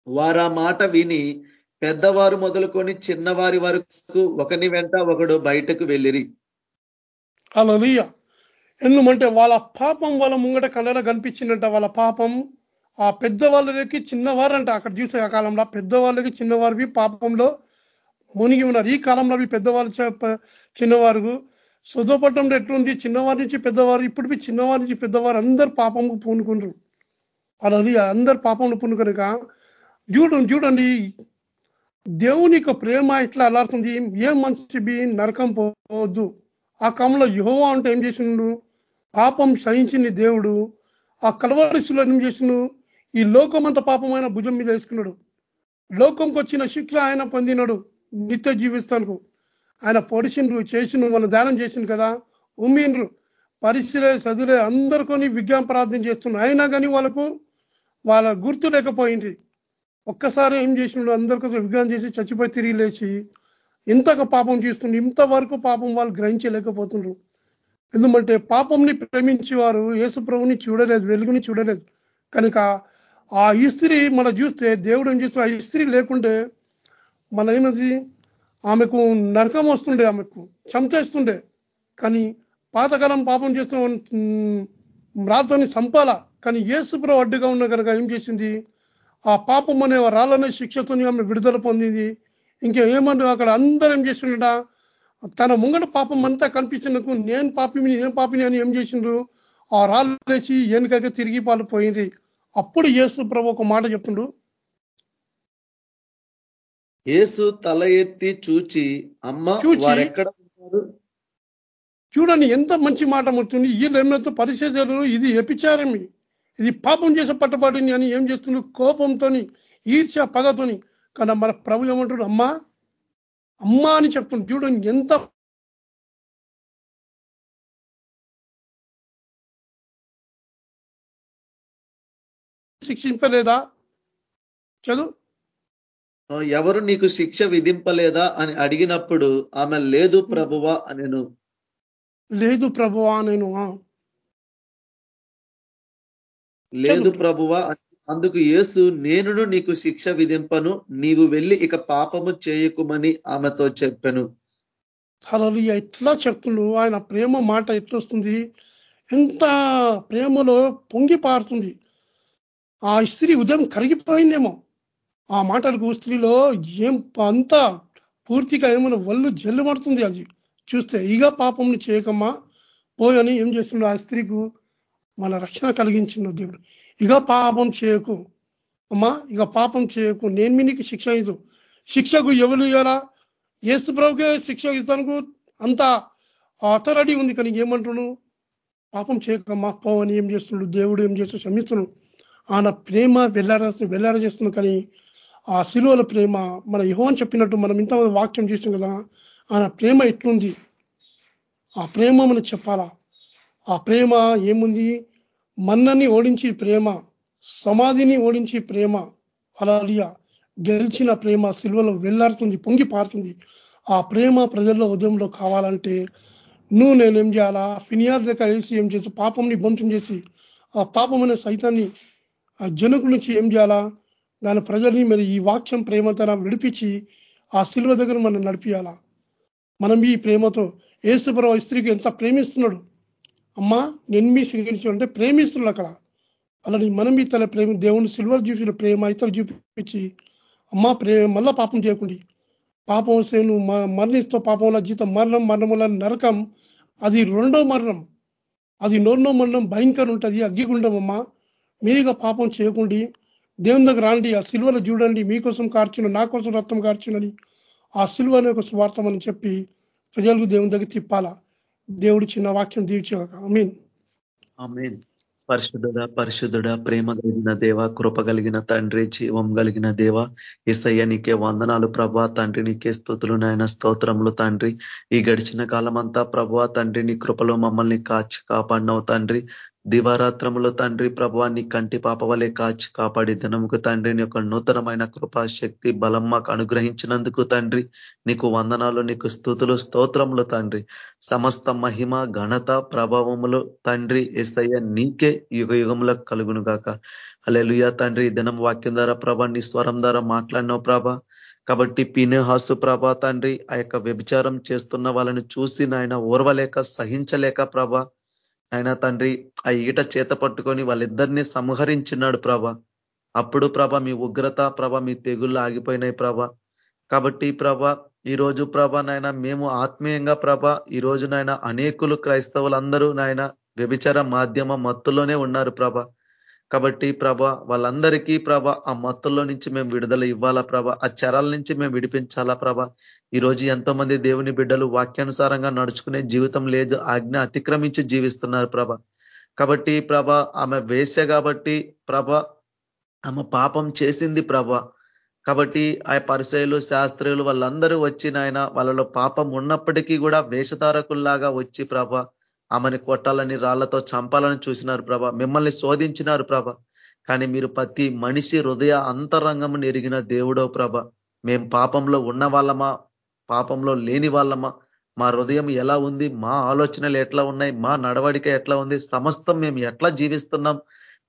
వారా మాట విని పెద్దవారు మొదలుకొని చిన్నవారి వరకు ఒకని వెంట ఒకడు బయటకు వెళ్ళిరి. హల్లెలూయా ఎందుకంటే వాళ్ళ పాపం వాళ్ళ ముంగట కళ్ళలో కనిపించిందంట. వాళ్ళ పాపం ఆ పెద్దవాళ్ళకి చిన్నవారంట. అక్కడ చూసే ఆ కాలంలో పెద్దవాళ్ళకి చిన్నవారివి పాపంలో మునిగి ఉన్నారు. ఈ కాలంలో అవి పెద్దవాళ్ళు చిన్నవారు సుధపట్టంలో ఎట్లుంది? చిన్నవారి నుంచి పెద్దవారు ఇప్పుడు చిన్నవారి నుంచి పెద్దవారు అందరు పాపంకు పూనుకుంటారు అలాది అందరు పాపంలో పూనుకనుక చూడండి చూడండి. దేవుని యొక్క ప్రేమ ఇట్లా అలాడుతుంది ఏ మనిషి బి నరకం పోవద్దు ఆ కాలంలో యహోవా అంటే ఏం చేసిండు? పాపం సహించింది దేవుడు. ఆ కలవరిశిలో ఏం చేసిండు? ఈ లోకం అంత పాపమైన భుజం మీద వేసుకున్నాడు. లోకంకి వచ్చిన శిక్ష ఆయన పొందినాడు. నిత్య జీవిస్తాను ఆయన పొడిచిండ్రు చేసిన వాళ్ళు ధ్యానం చేసిండ్రు కదా. ఉమ్మిండ్రు. పరిశీలే చదిలే అందరికొని విజ్ఞాన ప్రార్థన చేస్తున్నారు. అయినా కానీ వాళ్ళకు వాళ్ళ గుర్తు లేకపోయింది. ఒక్కసారి ఏం చేసిండ్రు? అందరికోసం విజ్ఞానం చేసి చచ్చిపోయి తిరిగి లేచి ఇంతగా పాపం చేస్తుండ్రు. ఇంతవరకు పాపం వాళ్ళు గ్రహించలేకపోతుండ్రు. ఎందుకంటే పాపంని ప్రేమించి వారు యేసు ప్రభుని చూడలేదు వెలుగుని చూడలేదు. కనుక ఆ ఇస్త్రీ మనం చూస్తే దేవుడు ఏం చూస్తే ఆ ఇస్త్రీ లేకుంటే మన ఏమది? ఆమెకు నరకం వస్తుండే ఆమెకు చంపేస్తుండే. కానీ పాతకాలం పాపం చేస్తున్న రాతని సంపాల కానీ ఏసుప్రభు అడ్డుగా ఉన్న కనుక ఏం చేసింది? ఆ పాపం అనే రాళ్ళనే శిక్షతో ఆమె విడుదల పొందింది. ఇంకా ఏమన్నా అక్కడ అందరూ ఏం చేసిండ తన ముంగట పాపం అంతా కనిపించినకు నేను పాపిని నేను పాపిని అని ఏం చేసిండ్రు? ఆ రాళ్ళు వేసి ఎనుకగా తిరిగి పాలు పోయింది. అప్పుడు యేసు ప్రభు ఒక మాట చెప్తుండు. యేసు తల ఎత్తి చూచి అమ్మ చూడండి ఎంత మంచి మాట ముడుతుంది వీళ్ళు ఏమైతే పరిచయాలు ఇది ఎపిచారమి ఇది పాపం చేసే పట్టబాటుని అని ఏం చేస్తుంది కోపంతో ఈర్ష్య పగతోని. కానీ మన ప్రభు ఏమంటాడు? అమ్మా అమ్మా అని చెప్తుంది చూడండి ఎంత శిక్షింపలేదా? చదువు. ఎవరు నీకు శిక్ష విధింపలేదా అని అడిగినప్పుడు ఆమె లేదు ప్రభువా నేను లేదు ప్రభువా నేను లేదు ప్రభువా అందుకు యేసు నేనును నీకు శిక్ష విధింపను నీవు వెళ్ళి ఇక పాపము చేయకుమని ఆమెతో చెప్పాను. అలా ఎట్లా చెప్తుండు? ఆయన ప్రేమ మాట ఎట్లొస్తుంది? ఎంత ప్రేమలో పొంగి పారుతుంది. ఆ స్త్రీ ఉదయం కరిగిపోయిందేమో. ఆ మాటలకు స్త్రీలో ఏం అంతా పూర్తిగా ఏమైనా వల్లు జల్లు పడుతుంది అది. చూస్తే ఇక పాపంని చేయకమ్మా పోయని ఏం చేస్తుండో ఆ స్త్రీకు? మన రక్షణ కలిగించిన దేవుడు. ఇక పాపం చేయకు. అమ్మా ఇక పాపం చేయకు. నేను మీ నీకు శిక్ష ఇదు. శిక్షకు ఎవరు ఇవ్వాలా ఏసు ప్రభుకే శిక్ష ఇస్తాను అంత అథారిటీ ఉంది. కానీ ఏమంటున్నాడు? పాపం చేయకమ్మా పోవని ఏం చేస్తున్నాడు? దేవుడు ఏం చేస్తూ క్షమిస్తున్నాడు ఆయన ప్రేమ వెళ్ళార వెళ్ళార చేస్తుంది కానీ ఆ శిలువల ప్రేమ మన యుహోన్ చెప్పినట్టు మనం ఇంతమంది వాక్యం చేస్తాం కదా ఆయన ప్రేమ ఎట్లుంది? ఆ ప్రేమ మనం చెప్పాలా? ఆ ప్రేమ ఏముంది? మన్నని ఓడించి ప్రేమ సమాధిని ఓడించి ప్రేమ అలా గెలిచిన ప్రేమ సిల్వలో వెళ్ళాడుతుంది పొంగి పారుతుంది. ఆ ప్రేమ ప్రజల్లో ఉదయంలో కావాలంటే నువ్వు నేనేం చేయాలా? ఫినియార్ దగ్గర వేసి ఏం చేసి పాపంని భంశం చేసి ఆ పాపం అనే సైతాన్ని ఆ జనకుల నుంచి ఏం చేయాలా? దాని ప్రజల్ని మరి ఈ వాక్యం ప్రేమతో విడిపించి ఆ శిల్వ దగ్గర మనం నడిపియాలా? మనం ఈ ప్రేమతో ఏసుప్రభు స్త్రీకి ఎంత ప్రేమిస్తున్నాడు? అమ్మా నేను మీ స్వీకరించాలంటే ప్రేమిస్తున్నాడు అక్కడ. అలాని మనం మీ తల ప్రేమ దేవుని సిల్వర్ చూసిన ప్రేమ ఇతరు చూపించి అమ్మా ప్రేమ మళ్ళా పాపం చేయకుండి. పాపం వస్తే నువ్వు మరణిస్తూ పాపంలో జీతం మరణం మరణముల నరకం అది రెండో మరణం. అది నోర్నో మరణం భయంకరం ఉంటుంది. అగ్గిగుండం అమ్మా. మీరుగా పాపం చేయకుండా దేవుని దగ్గర రండి ఆ సిల్వను చూడండి మీకోసం కార్చును నా కోసం రక్తం కార్చునని ఆ సిల్వ అనే ఒక స్వార్థం అని చెప్పి ప్రజలకు దేవుని దగ్గర తిప్పాల? దేవుడు చిన్న వాక్యం దీర్చాక మీన్ మీన్ పరిశుద్ధుడ పరిశుద్ధుడ ప్రేమ కలిగిన దేవ కృప కలిగిన తండ్రి జీవం కలిగిన దేవ ఇసయ్య నీకే వందనాలు ప్రభా. తండ్రి నీకే స్థుతులు నాయన స్తోత్రములు తండ్రి. ఈ గడిచిన కాలం అంతా ప్రభా తండ్రి నీ కృపలో మమ్మల్ని కాచి కాపాడినవు తండ్రి. దివారాత్రములో తండ్రి ప్రభాన్ని కంటి పాప వలె కాచి కాపాడి దినముకు తండ్రిని యొక్క నూతనమైన కృపా శక్తి బలం మాకు అనుగ్రహించినందుకు తండ్రి. నీకు వందనాలు నీకు స్థుతులు స్తోత్రములు తండ్రి. సమస్త మహిమ ఘనత ప్రభావములు తండ్రి ఎస్ఐ నీకే యుగ యుగములకు కలుగును గాక. అలెలుయా తండ్రి దినం వాక్యం ద్వారా ప్రభా నీ స్వరం ద్వారా మాట్లాడినావు ప్రభా. కాబట్టి పినేహాసు ప్రభా తండ్రి ఆ యొక్క వ్యభిచారం చేస్తున్న వాళ్ళని చూసి నాయన ఓర్వలేక సహించలేక ప్రభా. ఆయన తండ్రి ఆ ఈట చేత పట్టుకొని వాళ్ళిద్దరినీ సంహరించినాడు ప్రభ. అప్పుడు ప్రభ మీ ఉగ్రత ప్రభ మీ తెగుళ్ళు ఆగిపోయినాయి ప్రభ. కాబట్టి ప్రభ ఈ రోజు ప్రభ నాయన మేము ఆత్మీయంగా ప్రభ ఈ రోజు నాయన అనేకులు క్రైస్తవులందరూ నాయన వ్యభిచార మాధ్యమ మత్తులోనే ఉన్నారు ప్రభ. కాబట్టి ప్రభ వాళ్ళందరికీ ప్రభ ఆ మత్తుల్లో నుంచి మేము విడుదల ఇవ్వాలా ప్రభ? ఆ చరాల నుంచి మేము విడిపించాలా ప్రభ? ఈరోజు ఎంతో మంది దేవుని బిడ్డలు వాక్యానుసారంగా నడుచుకునే జీవితం లేదు ఆజ్ఞ అతిక్రమించి జీవిస్తున్నారు ప్రభ. కాబట్టి ప్రభ ఆమె వేసే కాబట్టి ప్రభ ఆమె పాపం చేసింది ప్రభ. కాబట్టి ఆ పరిచయలు శాస్త్రీయులు వాళ్ళందరూ వచ్చి నాయన వాళ్ళలో పాపం ఉన్నప్పటికీ కూడా వేషధారకుల్లాగా వచ్చి ప్రభ ఆమెను కొట్టాలని రాళ్ళతో చంపాలని చూసినారు ప్రభ. మిమ్మల్ని శోధించినారు ప్రభ. కానీ మీరు ప్రతి మనిషి హృదయ అంతరంగమును ఎరిగిన దేవుడో ప్రభ. మేం పాపంలో ఉన్న వాళ్ళమా పాపంలో లేని వాళ్ళమా? మా హృదయం ఎలా ఉంది? మా ఆలోచనలు ఎట్లా ఉన్నాయి? మా నడవడిక ఎట్లా ఉంది? సమస్తం మేము ఎట్లా జీవిస్తున్నాం?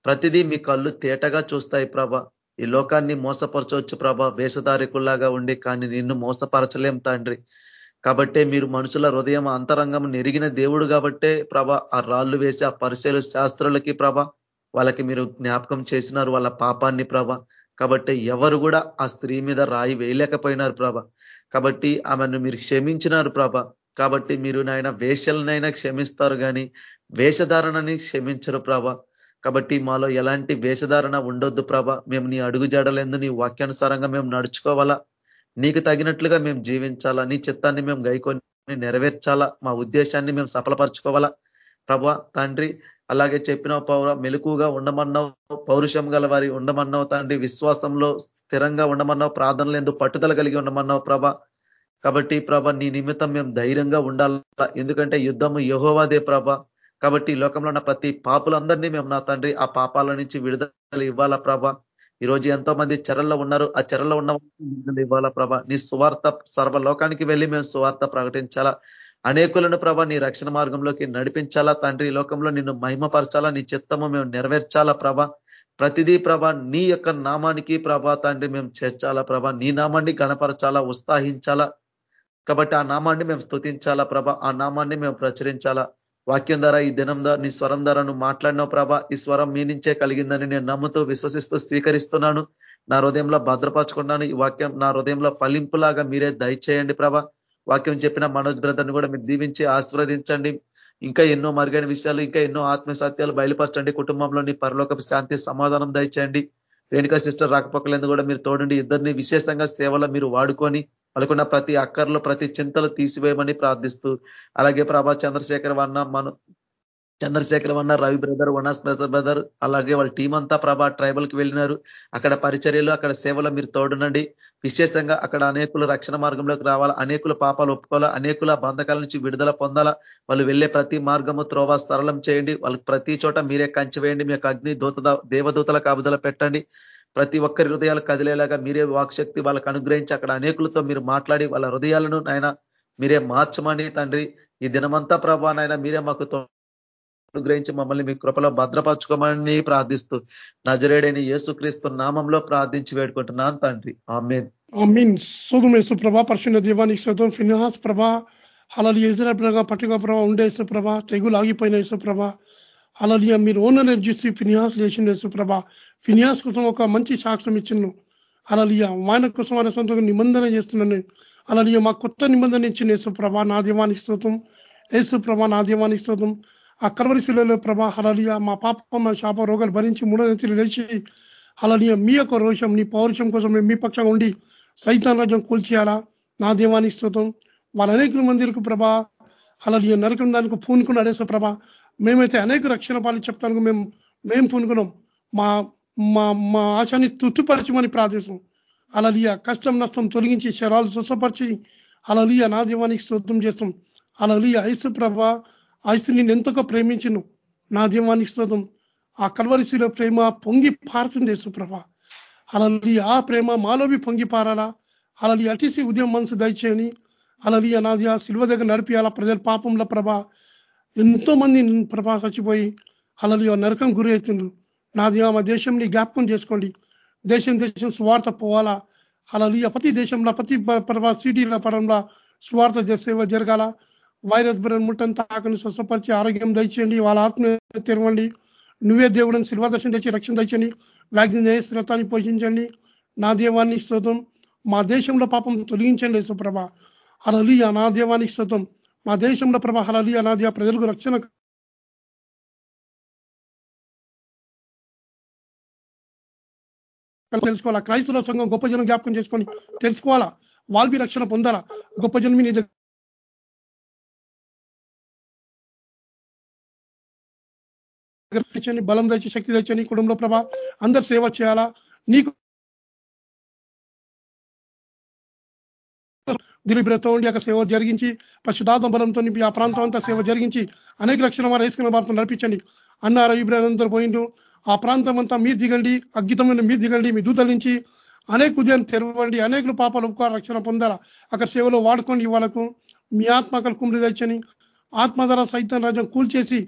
ప్రతిదీ మీ కళ్ళు తేటగా చూస్తాయి ప్రభ. ఈ లోకాన్ని మోసపరచవచ్చు ప్రభ. వేషధారికుల్లాగా ఉండి కానీ నిన్ను మోసపరచలేం తండ్రి. కాబట్టే మీరు మనుషుల హృదయం అంతరంగం నెరిగిన దేవుడు కాబట్టే ప్రభ ఆ రాళ్ళు వేసి ఆ పరిశీలు శాస్త్రులకి ప్రభ వాళ్ళకి మీరు జ్ఞాపకం చేసినారు వాళ్ళ పాపాన్ని ప్రభ. కాబట్టి ఎవరు కూడా ఆ స్త్రీ మీద రాయి వేయలేకపోయినారు ప్రభ. కాబట్టి ఆమెను మీరు క్షమించినారు ప్రభ. కాబట్టి మీరు నాయన వేషలనైనా క్షమిస్తారు కానీ వేషధారణని క్షమించరు ప్రభ. కాబట్టి మాలో ఎలాంటి వేషధారణ ఉండొద్దు ప్రభ. మేము నీ అడుగు జాడలేందు నీ వాక్యానుసారంగా మేము నడుచుకోవాలా? నీకు తగినట్లుగా మేము జీవించాలా? నీ చిత్తాన్ని మేము గైకొని నెరవేర్చాలా? మా ఉద్దేశాన్ని మేము సఫలపరచుకోవాలా? ప్రభ తండ్రి అలాగే చెప్పిన పౌర మెలకుగా ఉండమన్నావు పౌరుషం గల వారి ఉండమన్నావు తండ్రి విశ్వాసంలో స్థిరంగా ఉండమన్నావు ప్రార్థనలు ఎందుకు పట్టుదల కలిగి ఉండమన్నావు ప్రభ. కాబట్టి ప్రభ నీ నిమిత్తం మేము ధైర్యంగా ఉండాలా? ఎందుకంటే యుద్ధము యహోవాదే ప్రభ. కాబట్టి లోకంలో ఉన్న ప్రతి పాపులందరినీ మేము నా తండ్రి ఆ పాపాల నుంచి విడుదల ఇవ్వాలా ప్రభ? ఈరోజు ఎంతో మంది చెరల్లో ఉన్నారు. ఆ చెరల్లో ఉన్న ఇవ్వాలా ప్రభ? నీ సువార్త సర్వలోకానికి వెళ్ళి మేము సువార్త ప్రకటించాలా? అనేకులను ప్రభ నీ రక్షణ మార్గంలోకి నడిపించాలా? తండ్రి లోకంలో నిన్ను మహిమపరచాలా? నీ చిత్తము మేము నెరవేర్చాలా ప్రభ? ప్రతిదీ ప్రభ నీ యొక్క నామానికి ప్రభా తండ్రి మేము చేర్చాలా ప్రభ? నీ నామాన్ని గణపరచాలా ఉత్సాహించాలా? కాబట్టి ఆ నామాన్ని మేము స్థుతించాలా ప్రభ? ఆ నామాన్ని మేము ప్రచురించాలా? వాక్యం ద్వారా ఈ దినం ద్వారా నీ స్వరం ద్వారా నువ్వు మాట్లాడినావు ప్రభ. ఈ స్వరం మీ నుంచే కలిగిందని నేను నమ్ముతూ విశ్వసిస్తూ స్వీకరిస్తున్నాను. నా హృదయంలో భద్రపరచుకున్నాను. ఈ వాక్యం నా హృదయంలో ఫలింపులాగా మీరే దయచేయండి ప్రభ. వాక్యం చెప్పిన మనోజ్ బ్రదర్ని కూడా మీరు దీవించి ఆశీర్వదించండి. ఇంకా ఎన్నో మరుగైన విషయాలు ఇంకా ఎన్నో ఆత్మ సత్యాలు బయలుపరచండి కుటుంబంలోని పరలోక శాంతి సమాధానం దయచేయండి. రేణుకా సిస్టర్ రాకపోకలేదు కూడా మీరు తోడండి. ఇద్దరిని విశేషంగా సేవలో మీరు వాడుకొని వాళ్ళకున్న ప్రతి అక్కర్లో ప్రతి చింతలు తీసివేయమని ప్రార్థిస్తూ అలాగే ప్రభా చంద్రశేఖర్ వన్న మన చంద్రశేఖర్ వన్న రవి బ్రదర్ వనస్ బ్రదర్ అలాగే వాళ్ళ టీం అంతా ప్రభా ట్రైబల్కి వెళ్ళినారు. అక్కడ పరిచర్యలు అక్కడ సేవలు మీరు తోడునండి. విశేషంగా అక్కడ అనేకులు రక్షణ మార్గంలోకి రావాలా అనేకుల పాపాలు ఒప్పుకోవాలా అనేకుల బంధకాల నుంచి విడుదల పొందాలా. వాళ్ళు వెళ్ళే ప్రతి మార్గము త్రోవా సరళం చేయండి. వాళ్ళకి ప్రతి చోట మీరే కంచి వేయండి. మీ అగ్ని దూత దేవదూతల కాపుదల పెట్టండి. ప్రతి ఒక్కరి హృదయాలు కదిలేలాగా మీరే వాక్శక్తి వాళ్ళకు అనుగ్రహించి అక్కడ అనేకులతో మీరు మాట్లాడి వాళ్ళ హృదయాలను నాయన మీరే మార్చమని తండ్రి. ఈ దినమంతా ప్రభా నాయన మీరే మాకు అనుగ్రహించి మమ్మల్ని మీ కృపలో భద్రపరచుకోమని ప్రార్థిస్తూ నజరేడైన యేసుక్రీస్తు నామంలో ప్రార్థించి వేడుకుంటున్నాను తండ్రి. ఆమెన్. ఆమీన్. సోదుమేసు ప్రభా పరిశున్న దీవానికి శోతం ఫిన్హాస్ ప్రభా అలలి ఇజ్రాయల్ ప్రభా పట్టుక ప్రభా ఉండే ప్రభ తెగులు ఆగిపోయిన ప్రభ అలా మీరు ఓనర్ చూసి ఫినిహాస్ లేచిన సుప్రభ ఫినియాస్ కోసం ఒక మంచి సాక్ష్యం ఇచ్చిండు అలలియ ఆయన కోసం ఆయన సొంత నిబంధన చేస్తున్నాను. అలలియ మా కొత్త నిబంధన ఇచ్చిన యేసుప్రభ నా దీవానికి స్తోత్రం. యేసుప్రభ నా దీవానికి స్తోత్రం. ఆ కలవరి శిలలో ప్రభా అలలియ మా పాప మా శాప రోగాలు భరించి మూడో లేచి అలలియ మీ యొక్క రోషం నీ పౌరుషం కోసం మేము మీ పక్షంగా ఉండి సైతాన్ రాజ్యం కూల్చేయాలా? నా దీవానికి స్తోత్రం. వాళ్ళ అనేక మందిరకు ప్రభా అలలియ నరకం దానికి పూనుకున్నాడు ప్రభా. మేమైతే అనేక రక్షణ పాలు చెప్తాను మేము మేము పూనుకున్నాం మా మా మా ఆశని తుట్టుపరచమని ప్రార్థిస్తాం అలలియ. కష్టం నష్టం తొలగించి శరాలు స్వస్థపరిచి అలలియ నా దీవానికి స్తోత్రం చేస్తాం అలలియ. ఐసు ప్రభ ఐసు నేను ఎంతగా ప్రేమించను. నా దీవానికి స్తోత్రం. ఆ కల్వరిశిలో ప్రేమ పొంగి పారుతుంది యేసుప్రభ అలలి ఆ ప్రేమ మాలోవి పొంగి పారాలా? అలలి అటిసి ఉదయం మనసు దయచేయని. అలలి అనాది ఆ శిల్వ దగ్గర నడిపియాలా? ప్రజల పాపంలో ప్రభ. ఎంతో మంది ప్రభా చచ్చిపోయి అలలి నరకం గురి అవుతుండ్రు. నాది మా దేశంని జ్ఞాపకం చేసుకోండి. దేశం దేశం స్వార్థ పోవాలా? అలలియ ప్రతి దేశంలో ప్రతి ప్రభా సిటీల పరంలో స్వార్థ సేవ జరగాల. వైరస్ బ్రెన్ ముట్టని తాకని స్వస్థపరిచి ఆరోగ్యం దయచేయండి. వాళ్ళ ఆత్మ తెరవండి. నువ్వే దేవుడిని శిల్వాదర్శనం తెచ్చి రక్షణ తెచ్చండి వ్యాక్సిన్ రథాన్ని పోషించండి. నా దేవాన్ని స్తోత్రం. మా దేశంలో పాపం తొలగించండి సుప్రభ అలలియ నా దేవానికి స్తోత్రం. మా దేశంలో ప్రభ అలలియ ఆ ప్రజలకు రక్షణ తెలుసుకోవాలా? క్రైస్తవ సంఘం గొప్ప జనం జ్ఞాపకం చేసుకొని తెలుసుకోవాలా? వాల్బి రక్షణ పొందాలా? గొప్ప జనం నీ బలం తెచ్చి శక్తి తెచ్చని కుటుంబంలో ప్రభా అందరు సేవ చేయాలా? నీకు దిలీప్ ఉండి యొక్క సేవ జరిగించి పరిశుధాత్మ బలంతో నింపి ఆ ప్రాంతం అంతా సేవ జరిగించి అనేక లక్షల వారు వేసుకున్న భారతం నడిపించండి. అన్నారు అభిప్రాయంతో పోయిండు ఆ ప్రాంతం అంతా మీరు దిగండి అగ్గితమైన మీరు దిగండి మీ దూతల నుంచి అనేక ఉదయాన్ని తెరవండి అనేకలు పాపాలు ఉపకార రక్షణ పొందాలా. అక్కడ సేవలో వాడుకోండి వాళ్ళకు మీ ఆత్మకలు కుమ్మిడి తెచ్చని ఆత్మ ధర సైతం రాజ్యం కూల్చేసి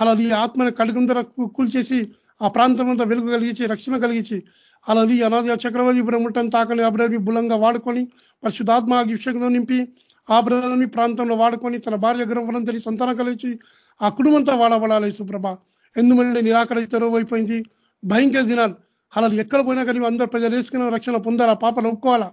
అలా ఈ ఆత్మని కడుగం ధర కూల్చేసి ఆ ప్రాంతం అంతా వెలుగు కలిగించి రక్షణ కలిగించి అలా అనాది చక్రవర్తి బ్రహ్మటం తాకని అభివృద్ధి బులంగా వాడుకొని పరిశుధాత్మ అభిషేకంతో నింపి ఆ బ్రదర్ని ప్రాంతంలో వాడుకొని తన భార్య గర్భఫలం తెలిసి సంతానం కలిసి ఆ కుటుంబంతో వాడబడాలి సుప్రభ ఎందుకంటే నిరాకరితరో అయిపోయింది. భయంకర దినాలు. అలా ఎక్కడ పోయినా కానీ అందరూ ప్రజలు వేసుకున్న రక్షణ పొందాలా? పాపలు ఒప్పుకోవాలా?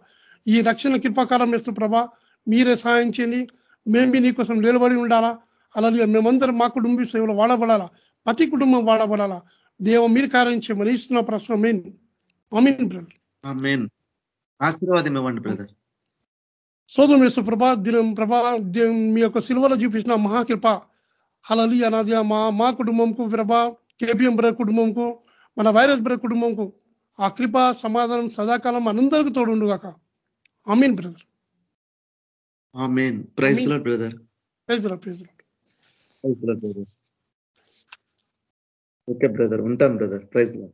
ఈ రక్షణ కృపాకారం వేస్తూ ప్రభా మీరే సాయం చేయండి. మేము నీకోసం నిలబడి ఉండాలా? అలాగే మేమందరం మా కుటుంబ సేవలు వాడబడాలా? ప్రతి కుటుంబం వాడబడాలా? దేవ మీరు కార్యం చేయమని ఇస్తున్న ప్రశ్న. మెయిన్ అమీన్ బ్రదర్ ఆశీర్వాదం ఇవ్వండి బ్రదర్ సోదం వేసు ప్రభా దినం ప్రభా మీ యొక్క సిల్వలో చూపించిన మహాకృప. అలలి అనాది మా మా కుటుంబంకు ప్రభా కేబిఎం బ్ర కుటుంబంకు మన వైరస్ బ్ర కుటుంబంకు ఆ కృప సమాధానం సదాకాలం మనందరికి తోడుండుగాక. Amen brother. Amen. Praise brother. Praise lord praise lord brother. Okay brother ఉంటాం బ్రదర్. Praise lord